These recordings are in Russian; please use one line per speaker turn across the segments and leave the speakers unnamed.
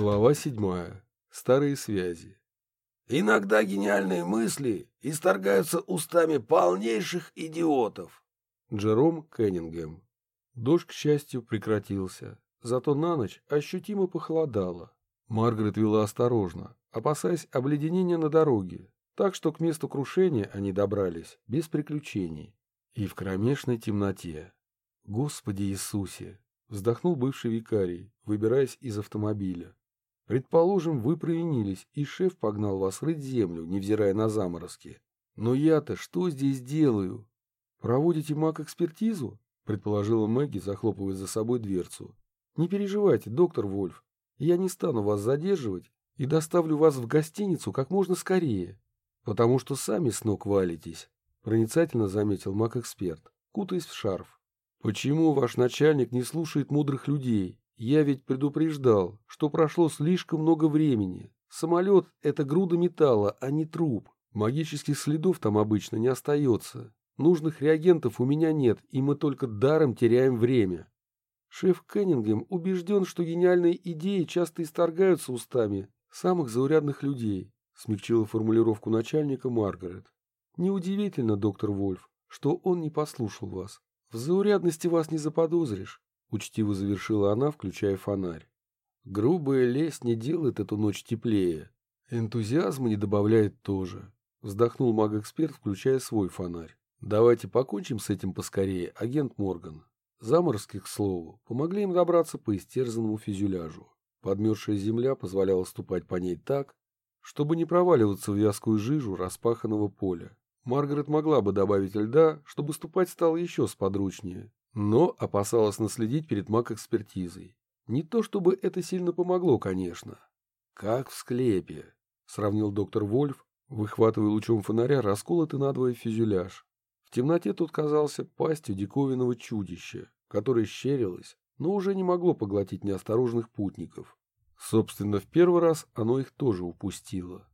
Глава седьмая. Старые связи.
Иногда гениальные мысли исторгаются устами полнейших идиотов.
Джером Кеннингем. Дождь, к счастью, прекратился, зато на ночь ощутимо похолодало. Маргарет вела осторожно, опасаясь обледенения на дороге, так что к месту крушения они добрались без приключений и в кромешной темноте. Господи Иисусе! Вздохнул бывший викарий, выбираясь из автомобиля. Предположим, вы провинились, и шеф погнал вас рыть землю, невзирая на заморозки. Но я-то что здесь делаю? Проводите маг-экспертизу? Предположила Мэгги, захлопывая за собой дверцу. Не переживайте, доктор Вольф. Я не стану вас задерживать и доставлю вас в гостиницу как можно скорее, потому что сами с ног валитесь, проницательно заметил маг-эксперт, кутаясь в шарф. Почему ваш начальник не слушает мудрых людей? Я ведь предупреждал, что прошло слишком много времени. Самолет — это груда металла, а не труп. Магических следов там обычно не остается. Нужных реагентов у меня нет, и мы только даром теряем время. Шеф Кеннингем убежден, что гениальные идеи часто исторгаются устами самых заурядных людей, смягчила формулировку начальника Маргарет. Неудивительно, доктор Вольф, что он не послушал вас. В заурядности вас не заподозришь. — учтиво завершила она, включая фонарь. «Грубая лесть не делает эту ночь теплее. Энтузиазма не добавляет тоже», — вздохнул маг-эксперт, включая свой фонарь. «Давайте покончим с этим поскорее, агент Морган». Заморозки, к слову, помогли им добраться по истерзанному фюзеляжу. Подмерзшая земля позволяла ступать по ней так, чтобы не проваливаться в вязкую жижу распаханного поля. Маргарет могла бы добавить льда, чтобы ступать стало еще сподручнее, но опасалась наследить перед маг-экспертизой. Не то чтобы это сильно помогло, конечно. «Как в склепе», — сравнил доктор Вольф, выхватывая лучом фонаря расколотый надвое фюзеляж. В темноте тут казался пастью диковинного чудища, которое щерилось, но уже не могло поглотить неосторожных путников. Собственно, в первый раз оно их тоже упустило.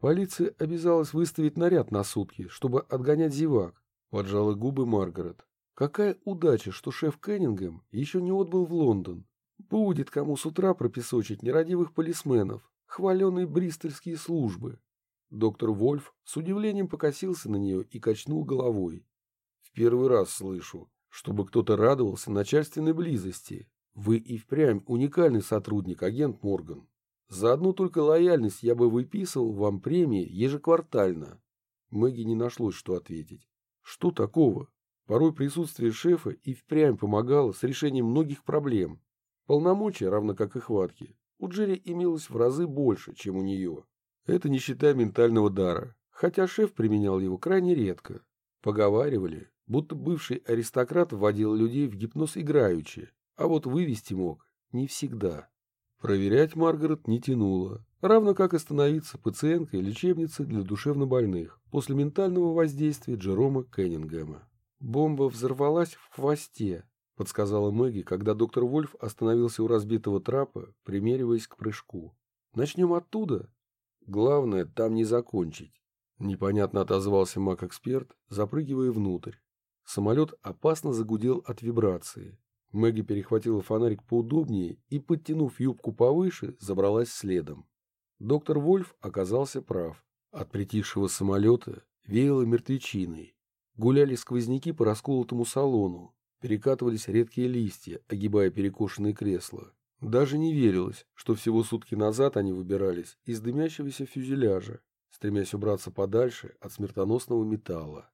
Полиция обязалась выставить наряд на сутки, чтобы отгонять зевак, поджала губы Маргарет. Какая удача, что шеф Кеннингем еще не отбыл в Лондон. Будет кому с утра пропесочить нерадивых полисменов, хваленые бристольские службы. Доктор Вольф с удивлением покосился на нее и качнул головой. В первый раз слышу, чтобы кто-то радовался начальственной близости. Вы и впрямь уникальный сотрудник, агент Морган. За одну только лояльность я бы выписывал вам премии ежеквартально. Мэгги не нашлось, что ответить. Что такого? Порой присутствие шефа и впрямь помогало с решением многих проблем. Полномочия, равно как и хватки, у Джерри имелось в разы больше, чем у нее. Это не считая ментального дара, хотя шеф применял его крайне редко. Поговаривали, будто бывший аристократ вводил людей в гипноз играючи, а вот вывести мог не всегда. Проверять Маргарет не тянуло, равно как и становиться пациенткой лечебницы для душевнобольных после ментального воздействия Джерома Кеннингема. «Бомба взорвалась в хвосте», — подсказала Мэгги, когда доктор Вольф остановился у разбитого трапа, примериваясь к прыжку. «Начнем оттуда?» «Главное, там не закончить», — непонятно отозвался маг-эксперт, запрыгивая внутрь. Самолет опасно загудел от вибрации. Мэгги перехватила фонарик поудобнее и, подтянув юбку повыше, забралась следом. Доктор Вольф оказался прав. От притихшего самолета веяло мертвечиной. Гуляли сквозняки по расколотому салону, перекатывались редкие листья, огибая перекошенные кресла. Даже не верилось, что всего сутки назад они выбирались из дымящегося фюзеляжа, стремясь убраться подальше от смертоносного металла.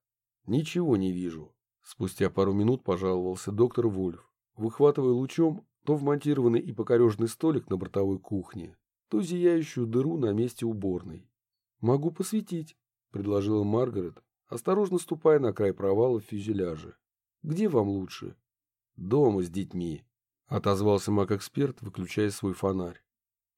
«Ничего не вижу», — спустя пару минут пожаловался доктор Вольф, выхватывая лучом то вмонтированный и покорежный столик на бортовой кухне, то зияющую дыру на месте уборной. «Могу посветить», — предложила Маргарет, осторожно ступая на край провала в фюзеляже. «Где вам лучше?» «Дома с детьми», — отозвался маг-эксперт, выключая свой фонарь.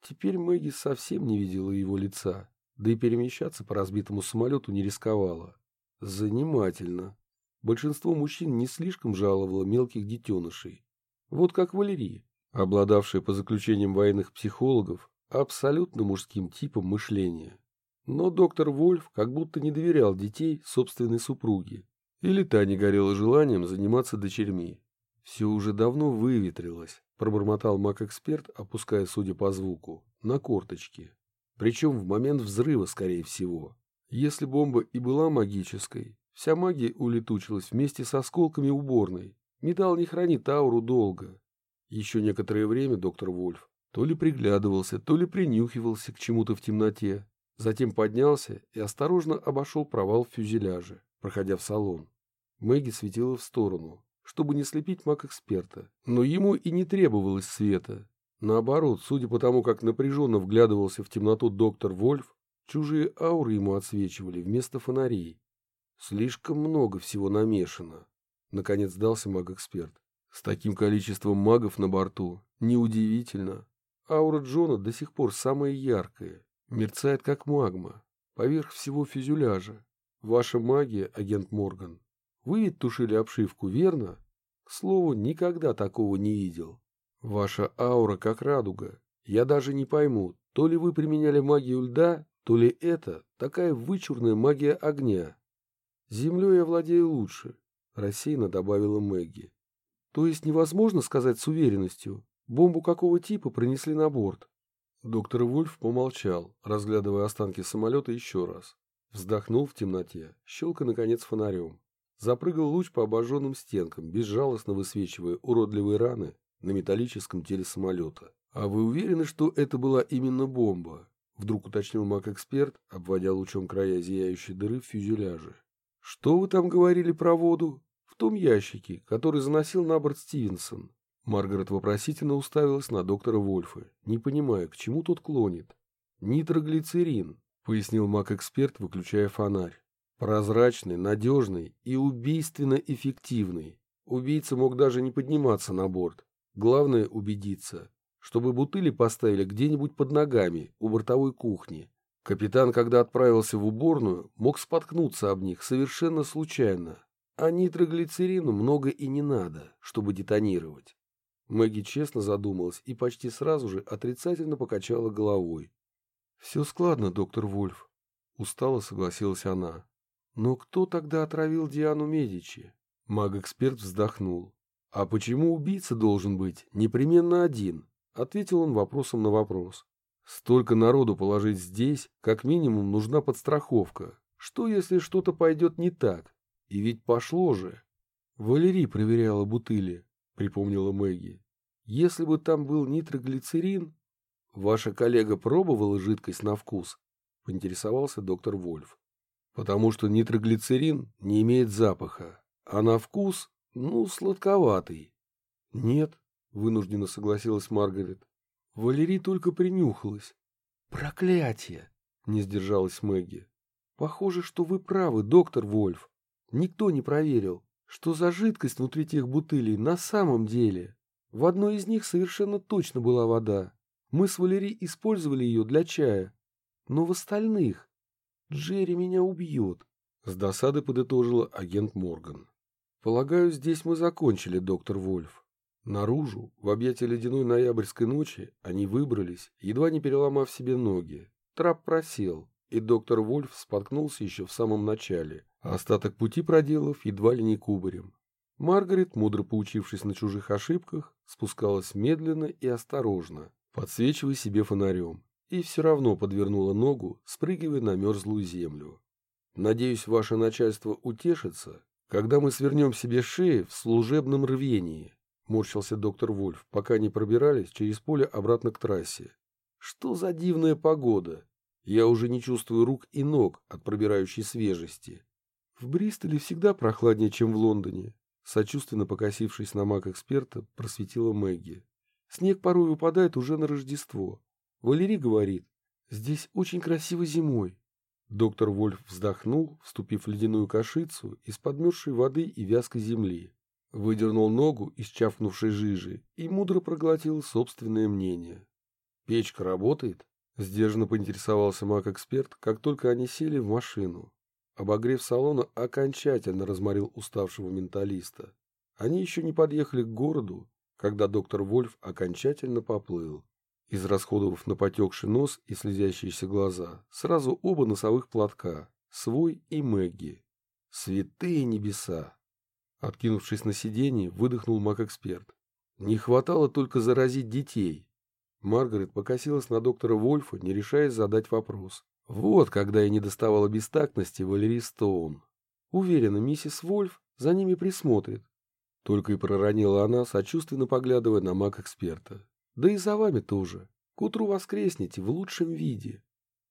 Теперь Мэгги совсем не видела его лица, да и перемещаться по разбитому самолету не рисковала. Занимательно. Большинство мужчин не слишком жаловало мелких детенышей. Вот как Валерия, обладавшая по заключениям военных психологов абсолютно мужским типом мышления. Но доктор Вольф как будто не доверял детей собственной супруге. Или та не горела желанием заниматься дочерьми. Все уже давно выветрилось. — пробормотал маг-эксперт, опуская, судя по звуку, на корточки. Причем в момент взрыва, скорее всего. Если бомба и была магической, вся магия улетучилась вместе с осколками уборной. Металл не хранит ауру долго. Еще некоторое время доктор Вольф то ли приглядывался, то ли принюхивался к чему-то в темноте. Затем поднялся и осторожно обошел провал в фюзеляже, проходя в салон. Мэгги светила в сторону, чтобы не слепить маг-эксперта. Но ему и не требовалось света. Наоборот, судя по тому, как напряженно вглядывался в темноту доктор Вольф, чужие ауры ему отсвечивали вместо фонарей. Слишком много всего намешано. Наконец сдался маг-эксперт. С таким количеством магов на борту неудивительно. Аура Джона до сих пор самая яркая, мерцает как магма, поверх всего фюзеляжа. Ваша магия, агент Морган. Вы ведь тушили обшивку, верно? К слову, никогда такого не видел. Ваша аура как радуга. Я даже не пойму, то ли вы применяли магию льда, то ли это такая вычурная магия огня. Землей я владею лучше, рассеянно добавила Мэгги. То есть невозможно сказать с уверенностью, бомбу какого типа принесли на борт? Доктор Вульф помолчал, разглядывая останки самолета еще раз. Вздохнул в темноте, щелка наконец фонарем. Запрыгал луч по обожженным стенкам, безжалостно высвечивая уродливые раны на металлическом теле самолета. «А вы уверены, что это была именно бомба?» Вдруг уточнил маг-эксперт, обводя лучом края зияющей дыры в фюзеляже. «Что вы там говорили про воду?» в том ящике, который заносил на борт Стивенсон. Маргарет вопросительно уставилась на доктора Вольфа, не понимая, к чему тот клонит. «Нитроглицерин», — пояснил маг-эксперт, выключая фонарь. «Прозрачный, надежный и убийственно эффективный. Убийца мог даже не подниматься на борт. Главное — убедиться, чтобы бутыли поставили где-нибудь под ногами, у бортовой кухни. Капитан, когда отправился в уборную, мог споткнуться об них совершенно случайно, а нитроглицерину много и не надо, чтобы детонировать. Мэгги честно задумалась и почти сразу же отрицательно покачала головой. «Все складно, доктор Вольф», — устало согласилась она. «Но кто тогда отравил Диану Медичи?» Маг-эксперт вздохнул. «А почему убийца должен быть непременно один?» Ответил он вопросом на вопрос. «Столько народу положить здесь, как минимум нужна подстраховка. Что, если что-то пойдет не так? И ведь пошло же. Валерий проверяла бутыли, припомнила Мэгги. Если бы там был нитроглицерин... Ваша коллега пробовала жидкость на вкус? Поинтересовался доктор Вольф. Потому что нитроглицерин не имеет запаха, а на вкус, ну, сладковатый. Нет, вынужденно согласилась Маргарет. Валерий только принюхалась. Проклятие! Не сдержалась Мэгги. Похоже, что вы правы, доктор Вольф. Никто не проверил, что за жидкость внутри тех бутылей на самом деле. В одной из них совершенно точно была вода. Мы с Валери использовали ее для чая. Но в остальных... Джерри меня убьет. С досады подытожила агент Морган. Полагаю, здесь мы закончили, доктор Вольф. Наружу, в объятия ледяной ноябрьской ночи, они выбрались, едва не переломав себе ноги. Трап просел, и доктор Вольф споткнулся еще в самом начале, остаток пути проделав едва ли не кубарем. Маргарет, мудро поучившись на чужих ошибках, спускалась медленно и осторожно, подсвечивая себе фонарем, и все равно подвернула ногу, спрыгивая на мерзлую землю. «Надеюсь, ваше начальство утешится, когда мы свернем себе шеи в служебном рвении», морщился доктор Вольф, пока не пробирались через поле обратно к трассе. «Что за дивная погода? Я уже не чувствую рук и ног от пробирающей свежести. В Бристоле всегда прохладнее, чем в Лондоне. Сочувственно покосившись на маг-эксперта, просветила Мэгги. Снег порой выпадает уже на Рождество. Валерий говорит, здесь очень красиво зимой. Доктор Вольф вздохнул, вступив в ледяную кашицу из подмерзшей воды и вязкой земли. Выдернул ногу из чавкнувшей жижи и мудро проглотил собственное мнение. «Печка работает?» — сдержанно поинтересовался маг-эксперт, как только они сели в машину. Обогрев салона окончательно разморил уставшего менталиста. Они еще не подъехали к городу, когда доктор Вольф окончательно поплыл. Израсходовав на потекший нос и слезящиеся глаза, сразу оба носовых платка, свой и Мэгги. Святые небеса! Откинувшись на сиденье, выдохнул маг-эксперт. Не хватало только заразить детей. Маргарет покосилась на доктора Вольфа, не решаясь задать вопрос. Вот когда я не доставала бестактности Валерий Стоун. Уверена, миссис Вольф за ними присмотрит. Только и проронила она, сочувственно поглядывая на маг-эксперта. Да и за вами тоже. К утру воскреснете в лучшем виде.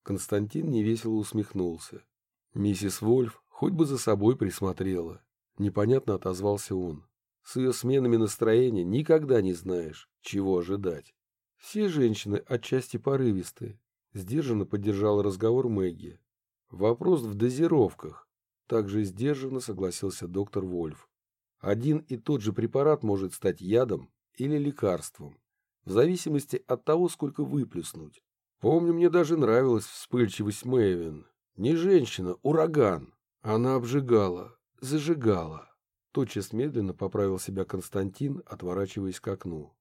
Константин невесело усмехнулся. Миссис Вольф хоть бы за собой присмотрела. Непонятно отозвался он. С ее сменами настроения никогда не знаешь, чего ожидать. Все женщины отчасти порывисты. Сдержанно поддержала разговор Мэгги. Вопрос в дозировках. Также сдержанно согласился доктор Вольф. Один и тот же препарат может стать ядом или лекарством, в зависимости от того, сколько выплюснуть. Помню, мне даже нравилась вспыльчивость Мэйвин. Не женщина, ураган. Она обжигала, зажигала. Тотчас медленно поправил себя Константин, отворачиваясь к окну.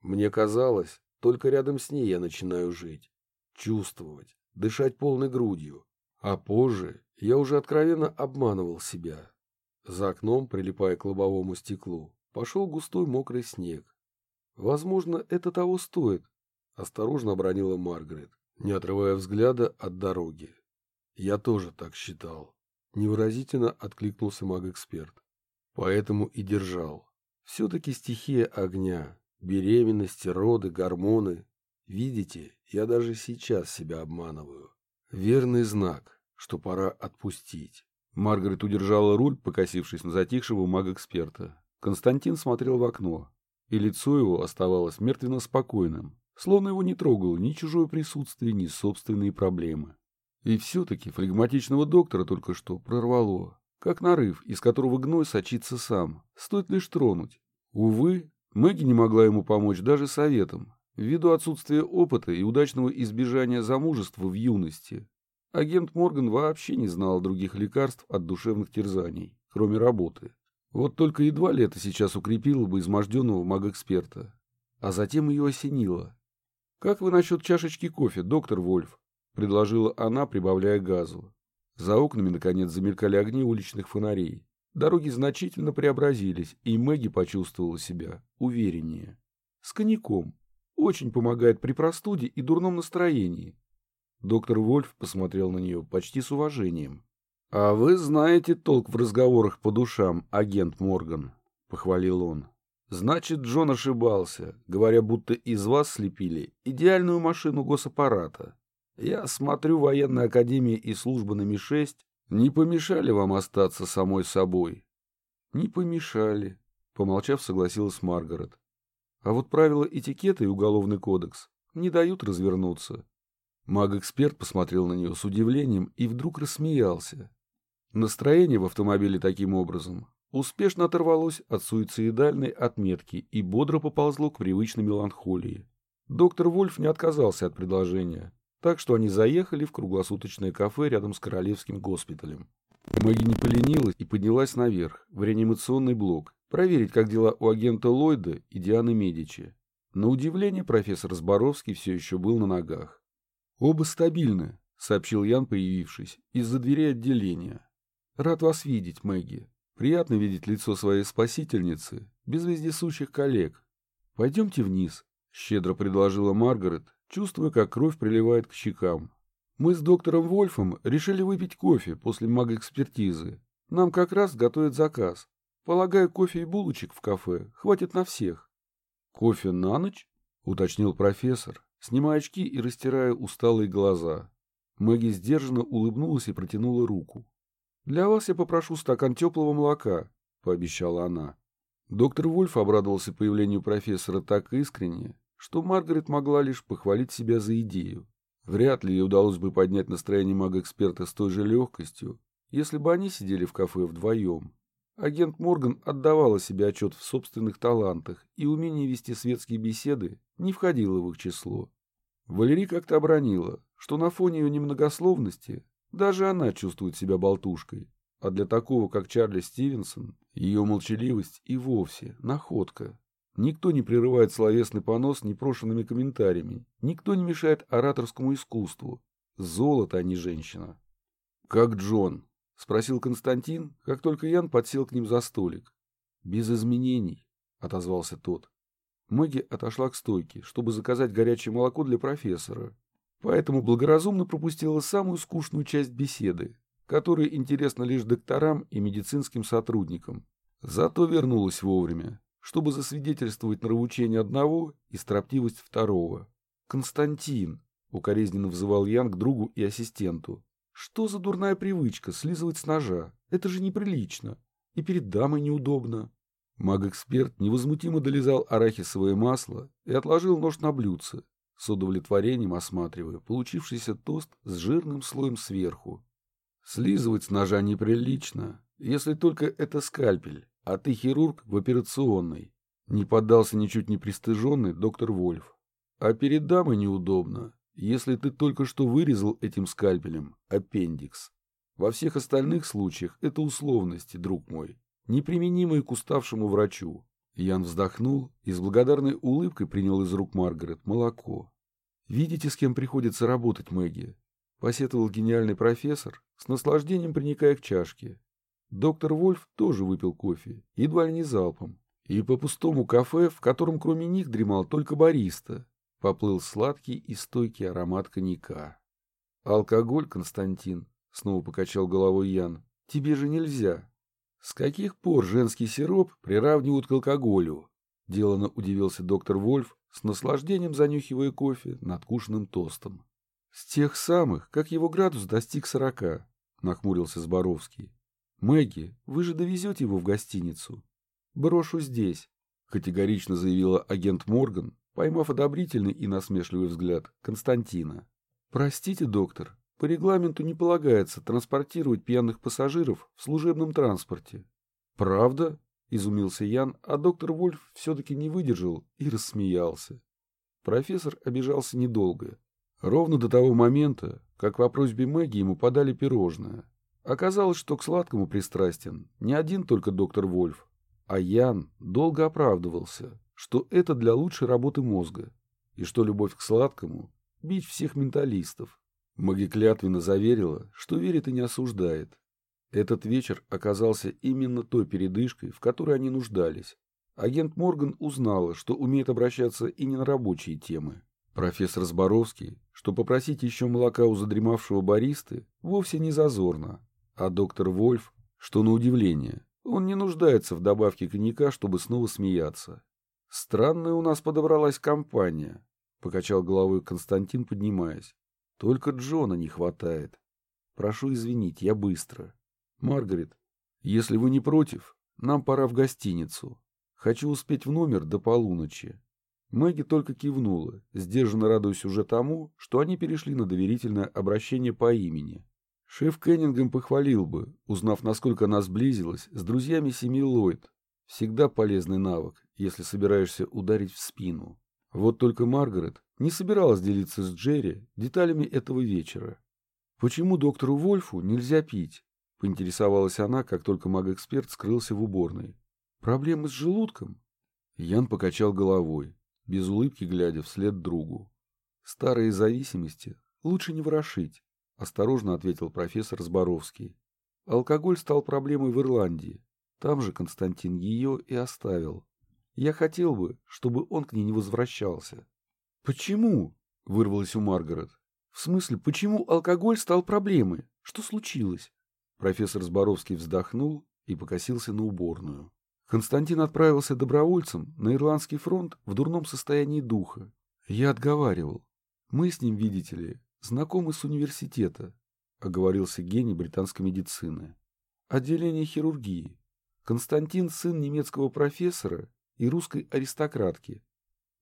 Мне казалось, только рядом с ней я начинаю жить, чувствовать, дышать полной грудью. А позже я уже откровенно обманывал себя. За окном, прилипая к лобовому стеклу, пошел густой мокрый снег. Возможно, это того стоит, осторожно обронила Маргарет, не отрывая взгляда от дороги. Я тоже так считал. Невыразительно откликнулся маг-эксперт. Поэтому и держал. Все-таки стихия огня, беременности, роды, гормоны. Видите, я даже сейчас себя обманываю. Верный знак, что пора отпустить. Маргарет удержала руль, покосившись на затихшего мага-эксперта. Константин смотрел в окно, и лицо его оставалось мертвенно спокойным, словно его не трогало ни чужое присутствие, ни собственные проблемы. И все-таки флегматичного доктора только что прорвало, как нарыв, из которого гной сочится сам, стоит лишь тронуть. Увы, Мэгги не могла ему помочь даже советом, ввиду отсутствия опыта и удачного избежания замужества в юности. Агент Морган вообще не знал других лекарств от душевных терзаний, кроме работы. Вот только едва ли это сейчас укрепило бы изможденного мага-эксперта. А затем ее осенило. «Как вы насчет чашечки кофе, доктор Вольф?» — предложила она, прибавляя газу. За окнами, наконец, замелькали огни уличных фонарей. Дороги значительно преобразились, и Мэгги почувствовала себя увереннее. С коньяком. Очень помогает при простуде и дурном настроении. Доктор Вольф посмотрел на нее почти с уважением. — А вы знаете толк в разговорах по душам, агент Морган, — похвалил он. — Значит, Джон ошибался, говоря, будто из вас слепили идеальную машину госаппарата. Я смотрю, военная академия и служба на Ми-6 не помешали вам остаться самой собой. Не помешали, помолчав, согласилась Маргарет. А вот правила этикета и уголовный кодекс не дают развернуться. Маг-эксперт посмотрел на нее с удивлением и вдруг рассмеялся. Настроение в автомобиле таким образом успешно оторвалось от суицидальной отметки и бодро поползло к привычной меланхолии. Доктор Вольф не отказался от предложения. Так что они заехали в круглосуточное кафе рядом с Королевским госпиталем. Мэгги не поленилась и поднялась наверх, в реанимационный блок, проверить, как дела у агента Ллойда и Дианы Медичи. На удивление профессор Зборовский все еще был на ногах. «Оба стабильны», — сообщил Ян, появившись, из-за дверей отделения. «Рад вас видеть, Мэгги. Приятно видеть лицо своей спасительницы, без вездесущих коллег. Пойдемте вниз», — щедро предложила Маргарет, чувствуя, как кровь приливает к щекам. Мы с доктором Вольфом решили выпить кофе после магоэкспертизы. Нам как раз готовят заказ. Полагаю, кофе и булочек в кафе хватит на всех. Кофе на ночь? Уточнил профессор, снимая очки и растирая усталые глаза. Мэгги сдержанно улыбнулась и протянула руку. «Для вас я попрошу стакан теплого молока», — пообещала она. Доктор Вольф обрадовался появлению профессора так искренне, что Маргарет могла лишь похвалить себя за идею. Вряд ли ей удалось бы поднять настроение мага-эксперта с той же легкостью, если бы они сидели в кафе вдвоем. Агент Морган отдавала себе отчет в собственных талантах, и умение вести светские беседы не входило в их число. Валерий как-то обронила, что на фоне ее немногословности даже она чувствует себя болтушкой, а для такого, как Чарли Стивенсон, ее молчаливость и вовсе находка. Никто не прерывает словесный понос непрошенными комментариями. Никто не мешает ораторскому искусству. Золото, а не женщина. «Как Джон?» — спросил Константин, как только Ян подсел к ним за столик. «Без изменений», — отозвался тот. Мэгги отошла к стойке, чтобы заказать горячее молоко для профессора, поэтому благоразумно пропустила самую скучную часть беседы, которая интересна лишь докторам и медицинским сотрудникам. Зато вернулась вовремя, чтобы засвидетельствовать нравоучение одного и строптивость второго. «Константин!» — укоризненно взывал Ян к другу и ассистенту. «Что за дурная привычка слизывать с ножа? Это же неприлично. И перед дамой неудобно». Маг-эксперт невозмутимо долизал арахисовое масло и отложил нож на блюдце, с удовлетворением осматривая получившийся тост с жирным слоем сверху. Слизывать с ножа неприлично, если только это скальпель, а ты хирург в операционной. Не поддался ничуть не пристыженный доктор Вольф. А перед дамой неудобно, если ты только что вырезал этим скальпелем аппендикс. Во всех остальных случаях это условности, друг мой неприменимые к уставшему врачу. Ян вздохнул и с благодарной улыбкой принял из рук Маргарет молоко. «Видите, с кем приходится работать, Мэгги?» — посетовал гениальный профессор, с наслаждением приникая к чашке. Доктор Вольф тоже выпил кофе, едва ли не залпом. И по пустому кафе, в котором кроме них дремал только бариста, поплыл сладкий и стойкий аромат коньяка. «Алкоголь, Константин», — снова покачал головой Ян, — «тебе же нельзя». С каких пор женский сироп приравнивают к алкоголю? Делано удивился доктор Вольф, с наслаждением занюхивая кофе над кушанным тостом. С тех самых, как его градус достиг сорока, нахмурился Зборовский. Мэгги, вы же довезете его в гостиницу. Брошу здесь, категорично заявила агент Морган, поймав одобрительный и насмешливый взгляд Константина. Простите, доктор, по регламенту не полагается транспортировать пьяных пассажиров в служебном транспорте. Правда? Изумился Ян, а доктор Вольф все-таки не выдержал и рассмеялся. Профессор обижался недолго. Ровно до того момента, как по просьбе Мэгги ему подали пирожное. Оказалось, что к сладкому пристрастен не один только доктор Вольф, а Ян долго оправдывался, что это для лучшей работы мозга, и что любовь к сладкому – бить всех менталистов. Маги клятвенно заверила, что верит и не осуждает. Этот вечер оказался именно той передышкой, в которой они нуждались. Агент Морган узнала, что умеет обращаться и не на рабочие темы. Профессор Зборовский, что попросить еще молока у задремавшего баристы, вовсе не зазорно. А доктор Вольф, что на удивление, он не нуждается в добавке коньяка, чтобы снова смеяться. «Странная у нас подобралась компания», — покачал головой Константин, поднимаясь. Только Джона не хватает. Прошу извинить, я быстро. Маргарет, если вы не против, нам пора в гостиницу. Хочу успеть в номер до полуночи. Мэгги только кивнула, сдержанно радуясь уже тому, что они перешли на доверительное обращение по имени. Шеф Кеннингем похвалил бы, узнав, насколько она сблизилась с друзьями семьи Ллойд. Всегда полезный навык, если собираешься ударить в спину. Вот только Маргарет не собиралась делиться с Джерри деталями этого вечера. «Почему доктору Вольфу нельзя пить?» — поинтересовалась она, как только маг-эксперт скрылся в уборной. «Проблемы с желудком?» Ян покачал головой, без улыбки глядя вслед другу. «Старые зависимости лучше не ворошить», — осторожно ответил профессор Зборовский. «Алкоголь стал проблемой в Ирландии. Там же Константин ее и оставил. Я хотел бы, чтобы он к ней не возвращался. «Почему?» — вырвалось у Маргарет. «В смысле, почему алкоголь стал проблемой? Что случилось?» Профессор Зборовский вздохнул и покосился на уборную. Константин отправился добровольцем на Ирландский фронт в дурном состоянии духа. Я отговаривал. Мы с ним, видите ли, знакомы с университета, оговорился гений британской медицины. Отделение хирургии. Константин сын немецкого профессора и русской аристократки.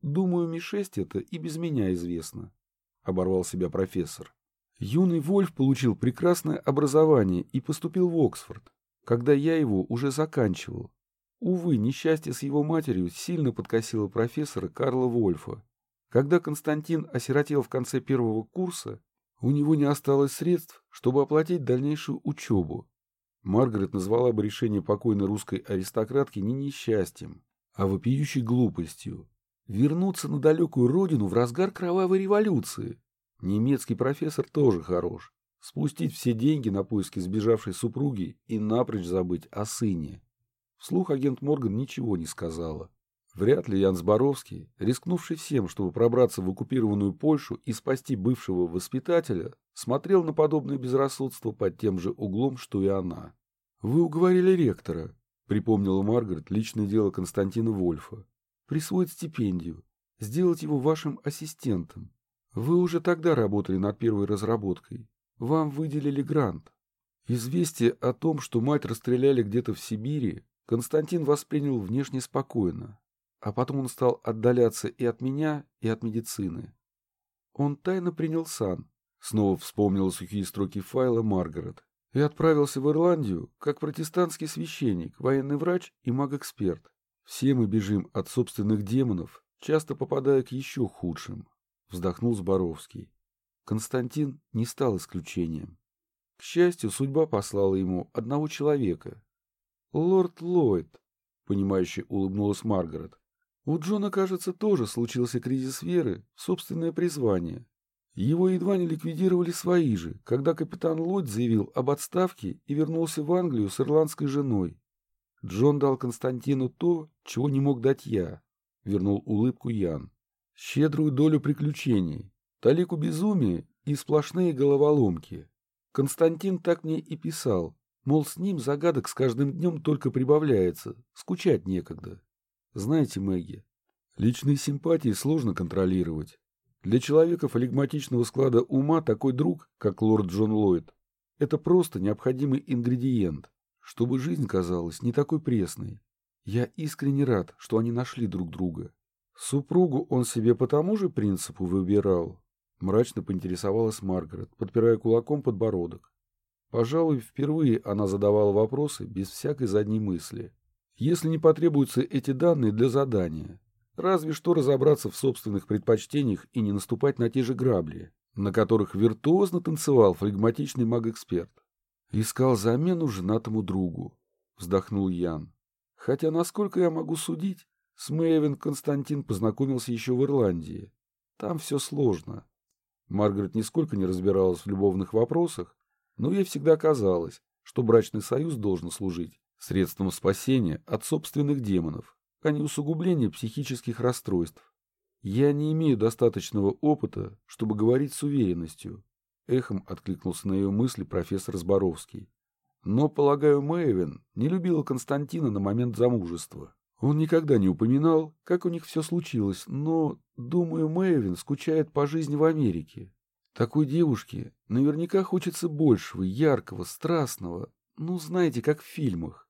Думаю, Ми-6 это и без меня известно, — оборвал себя профессор. Юный Вольф получил прекрасное образование и поступил в Оксфорд, когда я его уже заканчивал. Увы, несчастье с его матерью сильно подкосило профессора Карла Вольфа. Когда Константин осиротел в конце первого курса, у него не осталось средств, чтобы оплатить дальнейшую учебу. Маргарет назвала бы решение покойной русской аристократки не несчастьем, а вопиющей глупостью. Вернуться на далекую родину в разгар кровавой революции. Немецкий профессор тоже хорош. Спустить все деньги на поиски сбежавшей супруги и напрочь забыть о сыне. Вслух агент Морган ничего не сказала. Вряд ли Ян Зборовский, рискнувший всем, чтобы пробраться в оккупированную Польшу и спасти бывшего воспитателя, смотрел на подобное безрассудство под тем же углом, что и она. «Вы уговорили ректора», — припомнила Маргарет личное дело Константина Вольфа, «присвоить стипендию, сделать его вашим ассистентом. Вы уже тогда работали над первой разработкой. Вам выделили грант. Известие о том, что мать расстреляли где-то в Сибири, Константин воспринял внешне спокойно, а потом он стал отдаляться и от меня, и от медицины. Он тайно принял сан, снова вспомнил сухие строки файла Маргарет, и отправился в Ирландию как протестантский священник, военный врач и маг-эксперт. Все мы бежим от собственных демонов, часто попадая к еще худшим, вздохнул Зборовский. Константин не стал исключением. К счастью, судьба послала ему одного человека. Лорд Ллойд, понимающе улыбнулась Маргарет. У Джона, кажется, тоже случился кризис веры в собственное призвание. Его едва не ликвидировали свои же, когда капитан Ллойд заявил об отставке и вернулся в Англию с ирландской женой. Джон дал Константину то, чего не мог дать я, вернул улыбку Ян. Щедрую долю приключений, талику безумия и сплошные головоломки. Константин так мне и писал, мол, с ним загадок с каждым днем только прибавляется, скучать некогда. Знаете, Мэгги, личные симпатии сложно контролировать. Для человека флегматичного склада ума такой друг, как лорд Джон Ллойд, это просто необходимый ингредиент, чтобы жизнь казалась не такой пресной. Я искренне рад, что они нашли друг друга. Супругу он себе по тому же принципу выбирал. Мрачно поинтересовалась Маргарет, подпирая кулаком подбородок. Пожалуй, впервые она задавала вопросы без всякой задней мысли если не потребуются эти данные для задания. Разве что разобраться в собственных предпочтениях и не наступать на те же грабли, на которых виртуозно танцевал флегматичный маг-эксперт. Искал замену женатому другу, вздохнул Ян. Хотя, насколько я могу судить, с Мэйвен Константин познакомился еще в Ирландии. Там все сложно. Маргарет нисколько не разбиралась в любовных вопросах, но ей всегда казалось, что брачный союз должен служить средством спасения от собственных демонов, а не усугубления психических расстройств. Я не имею достаточного опыта, чтобы говорить с уверенностью. Эхом откликнулся на ее мысли профессор Зборовский. Но, полагаю, Мэйвен не любила Константина на момент замужества. Он никогда не упоминал, как у них все случилось, но, думаю, Мэйвен скучает по жизни в Америке. Такой девушке наверняка хочется большего, яркого, страстного, ну, знаете, как в фильмах.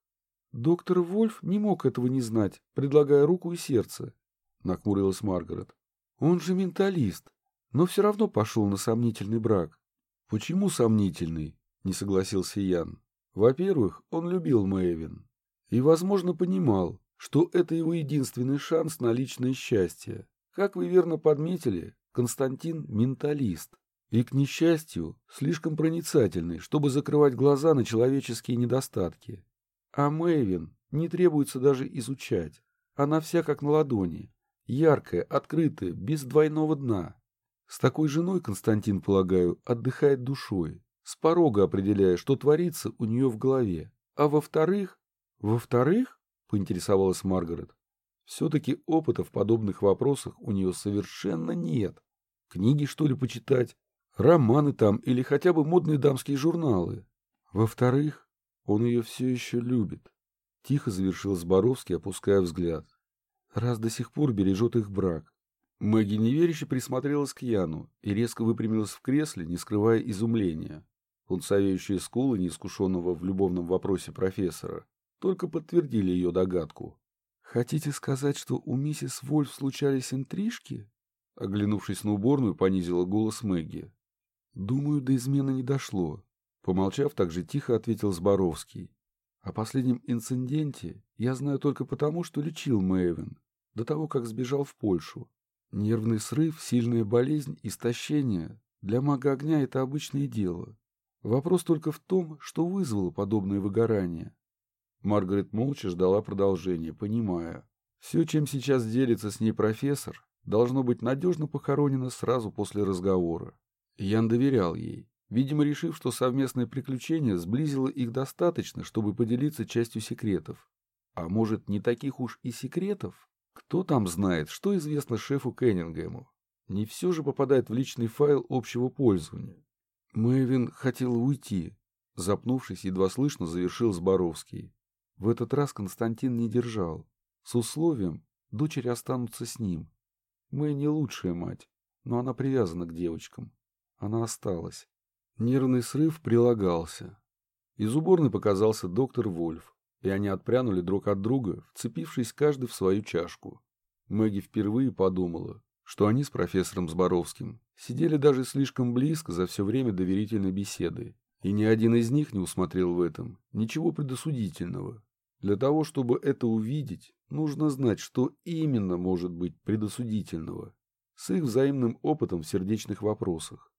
Доктор Вольф не мог этого не знать, предлагая руку и сердце, — нахмурилась Маргарет. Он же менталист, но все равно пошел на сомнительный брак. Почему сомнительный? — не согласился Ян. Во-первых, он любил Мэйвин и, возможно, понимал, что это его единственный шанс на личное счастье. Как вы верно подметили, Константин — менталист. И, к несчастью, слишком проницательный, чтобы закрывать глаза на человеческие недостатки. А Мэйвин не требуется даже изучать. Она вся как на ладони. Яркая, открытая, без двойного дна. С такой женой, Константин, полагаю, отдыхает душой, с порога определяя, что творится у нее в голове. А во-вторых... Во-вторых, поинтересовалась Маргарет, все-таки опыта в подобных вопросах у нее совершенно нет. Книги, что ли, почитать? Романы там или хотя бы модные дамские журналы? Во-вторых, он ее все еще любит. Тихо завершил Зборовский, опуская взгляд. Раз до сих пор бережет их брак. Мэгги неверяще присмотрелась к Яну и резко выпрямилась в кресле, не скрывая изумления. Пунцовеющие скулы неискушенного в любовном вопросе профессора только подтвердили ее догадку. «Хотите сказать, что у миссис Вольф случались интрижки?» Оглянувшись на уборную, понизила голос Мэгги. «Думаю, до измены не дошло. Помолчав, так же тихо ответил Зборовский. О последнем инциденте я знаю только потому, что лечил Мэйвен до того, как сбежал в Польшу. Нервный срыв, сильная болезнь, истощение для мага огня – это обычное дело. Вопрос только в том, что вызвало подобное выгорание. Маргарет молча ждала продолжения, понимая. Все, чем сейчас делится с ней профессор, должно быть надежно похоронено сразу после разговора. Ян доверял ей видимо, решив, что совместное приключение сблизило их достаточно, чтобы поделиться частью секретов. А может, не таких уж и секретов? Кто там знает, что известно шефу Кеннингему? Не все же попадает в личный файл общего пользования. Мэйвин хотела уйти. Запнувшись, едва слышно завершил Зборовский. В этот раз Константин не держал. С условием, дочери останутся с ним. Мэй не лучшая мать, но она привязана к девочкам. Она осталась. Нервный срыв прилагался. Из уборной показался доктор Вольф, и они отпрянули друг от друга, вцепившись каждый в свою чашку. Мэгги впервые подумала, что они с профессором Зборовским сидели даже слишком близко за все время доверительной беседы, и ни один из них не усмотрел в этом ничего предосудительного. Для того, чтобы это увидеть, нужно знать, что именно может быть предосудительного, с их взаимным опытом в сердечных вопросах.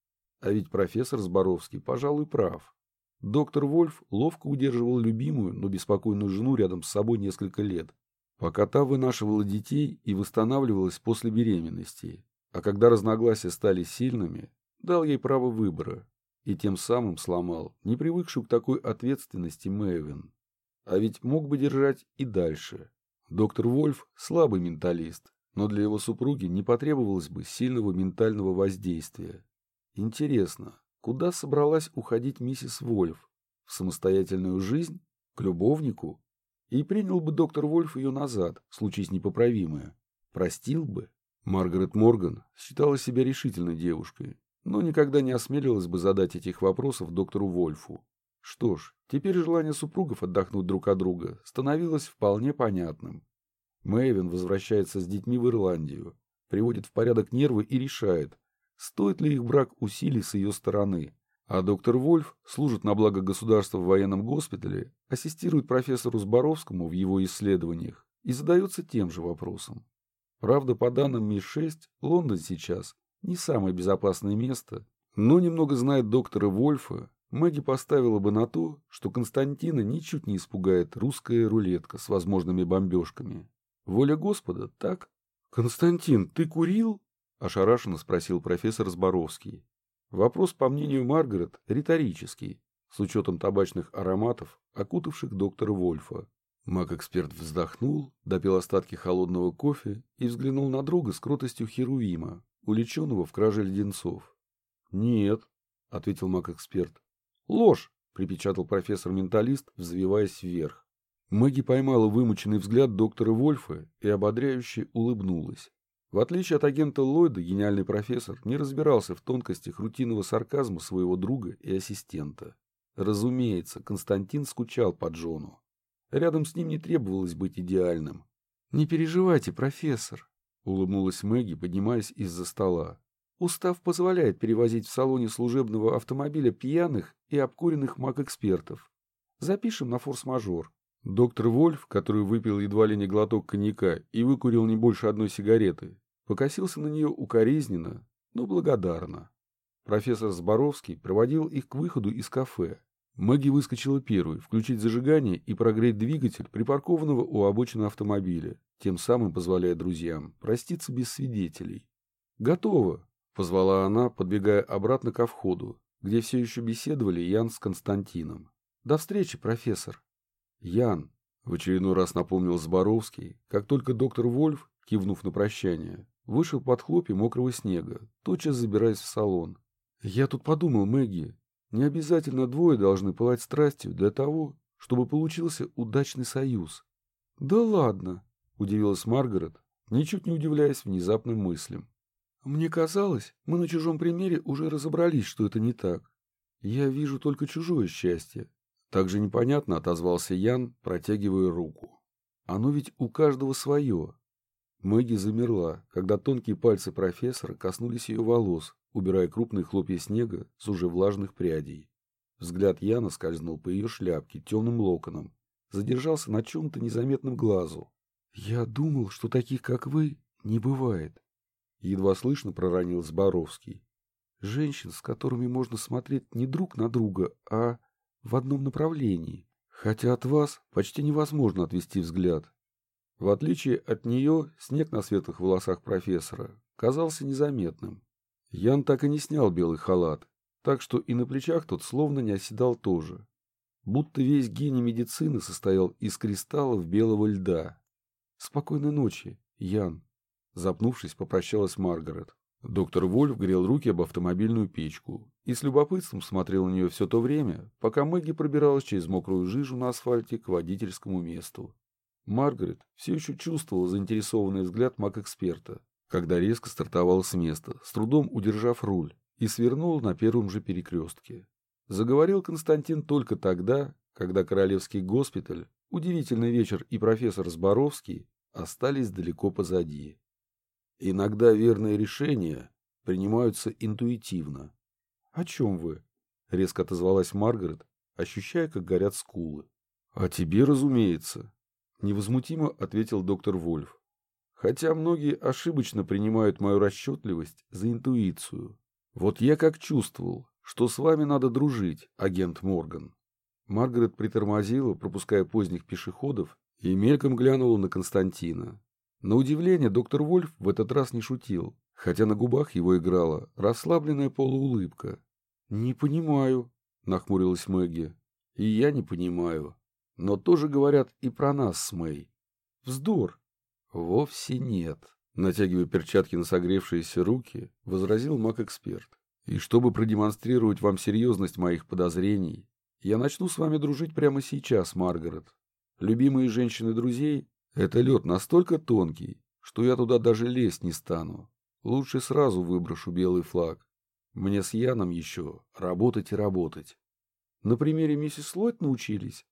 А ведь профессор Зборовский, пожалуй, прав. Доктор Вольф ловко удерживал любимую, но беспокойную жену рядом с собой несколько лет, пока та вынашивала детей и восстанавливалась после беременности, а когда разногласия стали сильными, дал ей право выбора и тем самым сломал не привыкшую к такой ответственности Мэйвин. А ведь мог бы держать и дальше. Доктор Вольф – слабый менталист, но для его супруги не потребовалось бы сильного ментального воздействия. Интересно, куда собралась уходить миссис Вольф? В самостоятельную жизнь? К любовнику? И принял бы доктор Вольф ее назад, случись непоправимое. Простил бы. Маргарет Морган считала себя решительной девушкой, но никогда не осмелилась бы задать этих вопросов доктору Вольфу. Что ж, теперь желание супругов отдохнуть друг от друга становилось вполне понятным. Мэйвин возвращается с детьми в Ирландию, приводит в порядок нервы и решает, стоит ли их брак усилий с ее стороны, а доктор Вольф служит на благо государства в военном госпитале, ассистирует профессору Зборовскому в его исследованиях и задается тем же вопросом. Правда, по данным МИ-6, Лондон сейчас не самое безопасное место, но немного знает доктора Вольфа, Мэгги поставила бы на то, что Константина ничуть не испугает русская рулетка с возможными бомбежками. Воля Господа, так? «Константин, ты курил?» – ошарашенно спросил профессор Зборовский. Вопрос, по мнению Маргарет, риторический, с учетом табачных ароматов, окутавших доктора Вольфа. Маг-эксперт вздохнул, допил остатки холодного кофе и взглянул на друга с кротостью Херувима, уличенного в краже леденцов. «Нет», — ответил маг-эксперт. «Ложь», — припечатал профессор-менталист, взвиваясь вверх. Мэгги поймала вымученный взгляд доктора Вольфа и ободряюще улыбнулась. В отличие от агента Ллойда, гениальный профессор не разбирался в тонкостях рутинного сарказма своего друга и ассистента. Разумеется, Константин скучал по Джону. Рядом с ним не требовалось быть идеальным. «Не переживайте, профессор», — улыбнулась Мэгги, поднимаясь из-за стола. «Устав позволяет перевозить в салоне служебного автомобиля пьяных и обкуренных маг-экспертов. Запишем на форс-мажор. Доктор Вольф, который выпил едва ли не глоток коньяка и выкурил не больше одной сигареты, покосился на нее укоризненно, но благодарно. Профессор Зборовский проводил их к выходу из кафе. Мэгги выскочила первой, включить зажигание и прогреть двигатель припаркованного у обочины автомобиля, тем самым позволяя друзьям проститься без свидетелей. «Готово!» — позвала она, подбегая обратно ко входу, где все еще беседовали Ян с Константином. «До встречи, профессор!» «Ян!» — в очередной раз напомнил Зборовский, как только доктор Вольф, кивнув на прощание, Вышел под хлопья мокрого снега, тотчас забираясь в салон. «Я тут подумал, Мэгги, не обязательно двое должны пылать страстью для того, чтобы получился удачный союз». «Да ладно», — удивилась Маргарет, ничуть не удивляясь внезапным мыслям. «Мне казалось, мы на чужом примере уже разобрались, что это не так. Я вижу только чужое счастье». Так же непонятно отозвался Ян, протягивая руку. «Оно ведь у каждого свое, Мэгги замерла, когда тонкие пальцы профессора коснулись ее волос, убирая крупные хлопья снега с уже влажных прядей. Взгляд Яна скользнул по ее шляпке темным локоном, задержался на чем-то незаметном глазу. «Я думал, что таких, как вы, не бывает», — едва слышно проронил Зборовский. «Женщин, с которыми можно смотреть не друг на друга, а в одном направлении. Хотя от вас почти невозможно отвести взгляд, в отличие от нее, снег на светлых волосах профессора казался незаметным. Ян так и не снял белый халат, так что и на плечах тот словно не оседал тоже. Будто весь гений медицины состоял из кристаллов белого льда. «Спокойной ночи, Ян. Запнувшись, попрощалась Маргарет. Доктор Вольф грел руки об автомобильную печку и с любопытством смотрел на нее все то время, пока Мэгги пробиралась через мокрую жижу на асфальте к водительскому месту. Маргарет все еще чувствовала заинтересованный взгляд маг-эксперта, когда резко стартовала с места, с трудом удержав руль, и свернула на первом же перекрестке. Заговорил Константин только тогда, когда Королевский госпиталь, удивительный вечер и профессор Зборовский остались далеко позади. Иногда верные решения принимаются интуитивно. — О чем вы? — резко отозвалась Маргарет, ощущая, как горят скулы. — О тебе, разумеется, — невозмутимо ответил доктор Вольф. Хотя многие ошибочно принимают мою расчетливость за интуицию. Вот я как чувствовал, что с вами надо дружить, агент Морган. Маргарет притормозила, пропуская поздних пешеходов, и мельком глянула на Константина. На удивление доктор Вольф в этот раз не шутил, хотя на губах его играла расслабленная полуулыбка. «Не понимаю», — нахмурилась Мэгги. «И я не понимаю. Но тоже говорят и про нас с Мэй». «Вздор». «Вовсе нет», — натягивая перчатки на согревшиеся руки, возразил маг-эксперт. «И чтобы продемонстрировать вам серьезность моих подозрений, я начну с вами дружить прямо сейчас, Маргарет. Любимые женщины друзей это лед настолько тонкий, что я туда даже лезть не стану. Лучше сразу выброшу белый флаг. Мне с Яном еще работать и работать. На примере миссис Ллойд научились?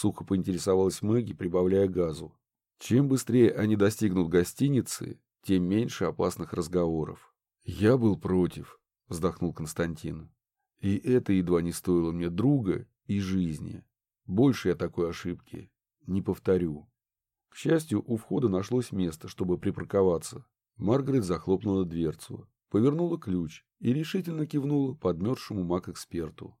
Сухо поинтересовалась Мэгги, прибавляя газу. Чем быстрее они достигнут гостиницы, тем меньше опасных разговоров. Я был против, вздохнул Константин. И это едва не стоило мне друга и жизни. Больше я такой ошибки не повторю. К счастью, у входа нашлось место, чтобы припарковаться. Маргарет захлопнула дверцу, повернула ключ и решительно кивнула подмерзшему маг-эксперту.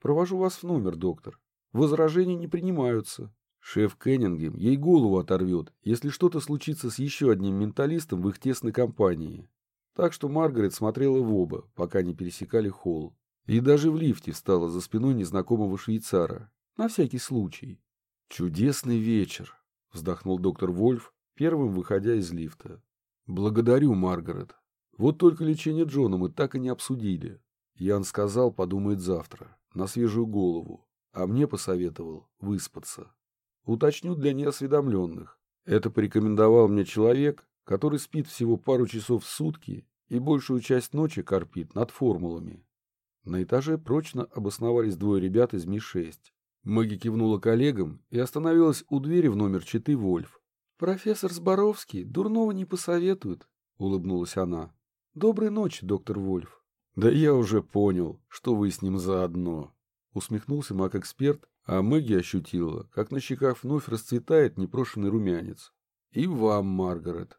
«Провожу вас в номер, доктор. Возражения не принимаются. Шеф Кеннингем ей голову оторвет, если что-то случится с еще одним менталистом в их тесной компании. Так что Маргарет смотрела в оба, пока не пересекали холл. И даже в лифте встала за спиной незнакомого швейцара. На всякий случай. «Чудесный вечер», — вздохнул доктор Вольф, первым выходя из лифта. «Благодарю, Маргарет. Вот только лечение Джона мы так и не обсудили. Ян сказал, подумает завтра, на свежую голову, а мне посоветовал выспаться. Уточню для неосведомленных. Это порекомендовал мне человек, который спит всего пару часов в сутки и большую часть ночи корпит над формулами. На этаже прочно обосновались двое ребят из Ми-6. Мэгги кивнула коллегам и остановилась у двери в номер читы Вольф. «Профессор Зборовский дурного не посоветует», — улыбнулась она. «Доброй ночи, доктор Вольф». «Да я уже понял, что вы с ним заодно», — усмехнулся маг-эксперт, а Мэгги ощутила, как на щеках вновь расцветает непрошенный румянец. «И вам, Маргарет».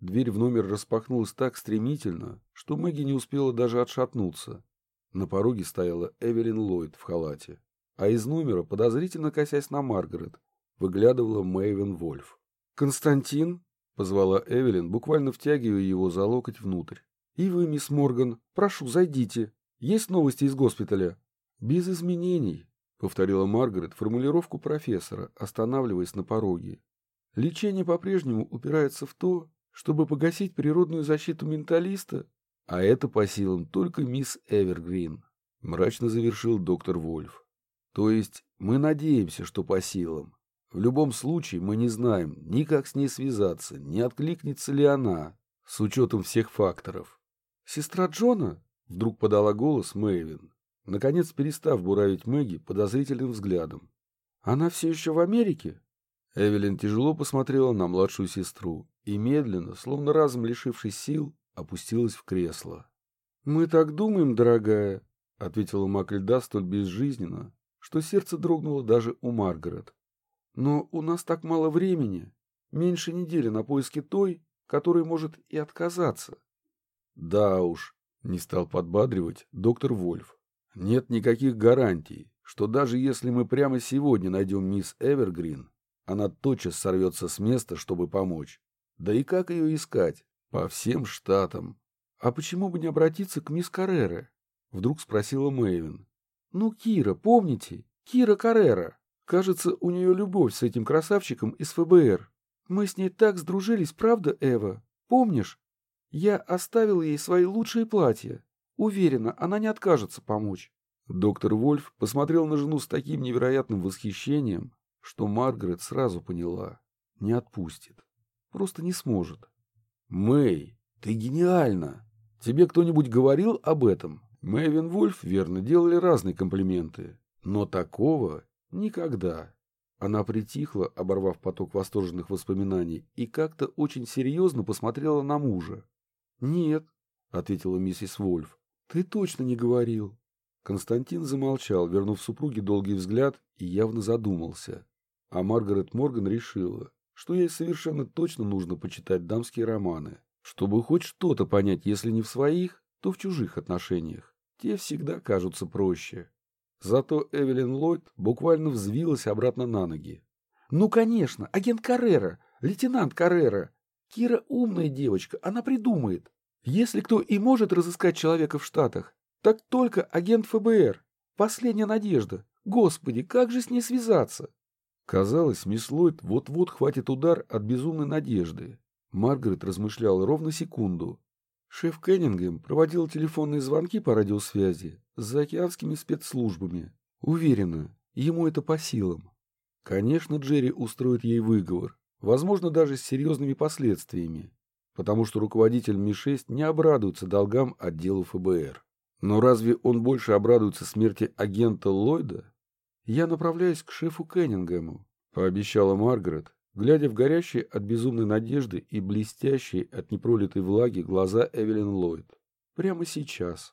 Дверь в номер распахнулась так стремительно, что Мэгги не успела даже отшатнуться. На пороге стояла Эвелин Ллойд в халате а из номера, подозрительно косясь на Маргарет, выглядывала Мэйвен Вольф. «Константин?» — позвала Эвелин, буквально втягивая его за локоть внутрь. «И вы, мисс Морган, прошу, зайдите. Есть новости из госпиталя?» «Без изменений», — повторила Маргарет формулировку профессора, останавливаясь на пороге. «Лечение по-прежнему упирается в то, чтобы погасить природную защиту менталиста, а это по силам только мисс Эвергрин», — мрачно завершил доктор Вольф. То есть мы надеемся, что по силам. В любом случае мы не знаем ни как с ней связаться, ни откликнется ли она, с учетом всех факторов. «Сестра Джона?» — вдруг подала голос Мэйвин, наконец перестав буравить Мэгги подозрительным взглядом. «Она все еще в Америке?» Эвелин тяжело посмотрела на младшую сестру и медленно, словно разом лишившись сил, опустилась в кресло. «Мы так думаем, дорогая», — ответила мак льда столь безжизненно, что сердце дрогнуло даже у Маргарет. Но у нас так мало времени, меньше недели на поиски той, которая может и отказаться. Да уж, не стал подбадривать доктор Вольф. Нет никаких гарантий, что даже если мы прямо сегодня найдем мисс Эвергрин, она тотчас сорвется с места, чтобы помочь. Да и как ее искать? По всем штатам. А почему бы не обратиться к мисс Каррере? Вдруг спросила Мэйвин. Ну, Кира, помните? Кира Каррера. Кажется, у нее любовь с этим красавчиком из ФБР.
Мы с ней так сдружились, правда, Эва? Помнишь? Я оставил ей свои лучшие платья. Уверена, она не откажется помочь.
Доктор Вольф посмотрел на жену с таким невероятным восхищением, что Маргарет сразу поняла. Не отпустит. Просто не сможет. «Мэй, ты гениальна! Тебе кто-нибудь говорил об этом?» Мэйвин Вольф, верно, делали разные комплименты. Но такого никогда. Она притихла, оборвав поток восторженных воспоминаний, и как-то очень серьезно посмотрела на мужа. «Нет», — ответила миссис Вольф, — «ты точно не говорил». Константин замолчал, вернув супруге долгий взгляд, и явно задумался. А Маргарет Морган решила, что ей совершенно точно нужно почитать дамские романы, чтобы хоть что-то понять, если не в своих, то в чужих отношениях. Те всегда кажутся проще. Зато Эвелин Ллойд буквально взвилась обратно на ноги.
«Ну, конечно, агент Каррера, лейтенант Каррера. Кира умная девочка, она придумает. Если кто и может разыскать человека в Штатах, так только агент ФБР. Последняя надежда. Господи, как же с ней связаться?»
Казалось, мисс Ллойд вот-вот хватит удар от безумной надежды. Маргарет размышляла ровно секунду. Шеф Кеннингем проводил телефонные звонки по радиосвязи с заокеанскими спецслужбами. Уверена, ему это по силам. Конечно, Джерри устроит ей выговор, возможно, даже с серьезными последствиями, потому что руководитель Ми-6 не обрадуется долгам отдела ФБР. Но разве он больше обрадуется смерти агента Ллойда? Я направляюсь к шефу Кеннингему, пообещала Маргарет, глядя в горящие от безумной надежды и блестящие от непролитой влаги глаза Эвелин Ллойд. Прямо сейчас.